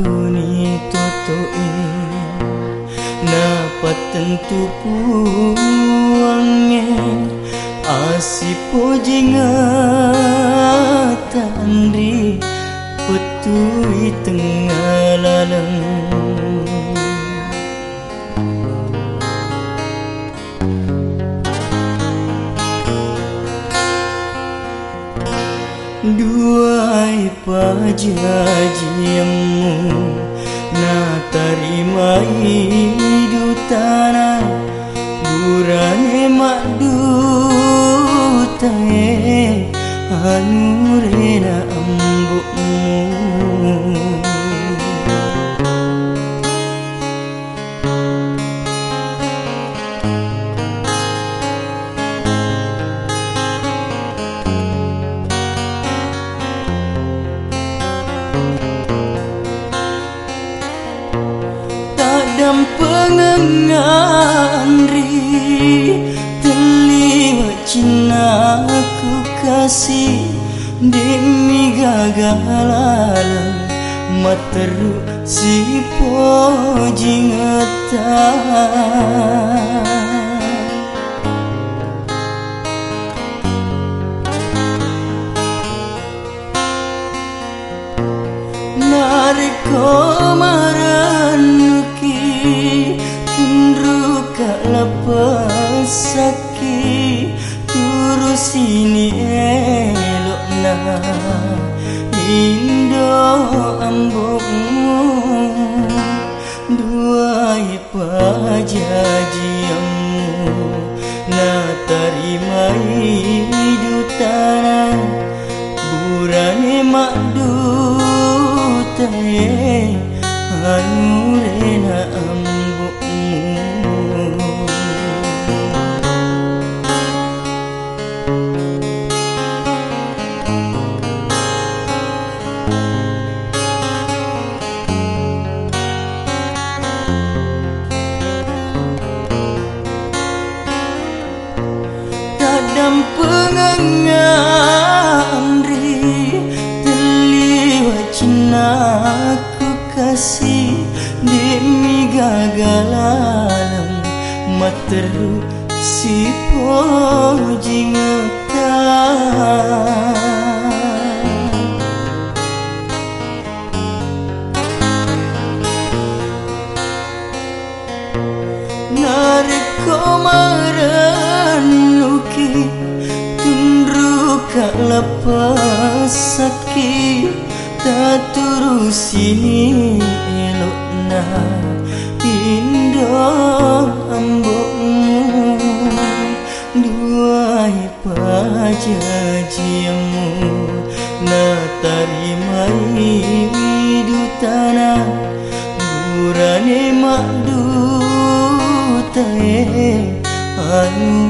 Puramaku totoi Napa tentu puangnya. Asipo jingatan di Petui tengah laleng Duai pajajimu Na tarimai dutana Burane madutae Anurena amma kasih Demi gagalan. Materu si pojingatan Nariko maranuki Tundru kak lepas sakit Turus Indah ambokmu Dua wajah jiamu Na tarimai dutara Burane makdutare Anu mengenggamri Terliwat cina aku kasih Demi gagalan si poji ngetah Kak lepas sakit Tak turus ini elok nah Indo ambokmu. Dua pajajiamu Na tarima hidup tanah Burane makdu tae Anurena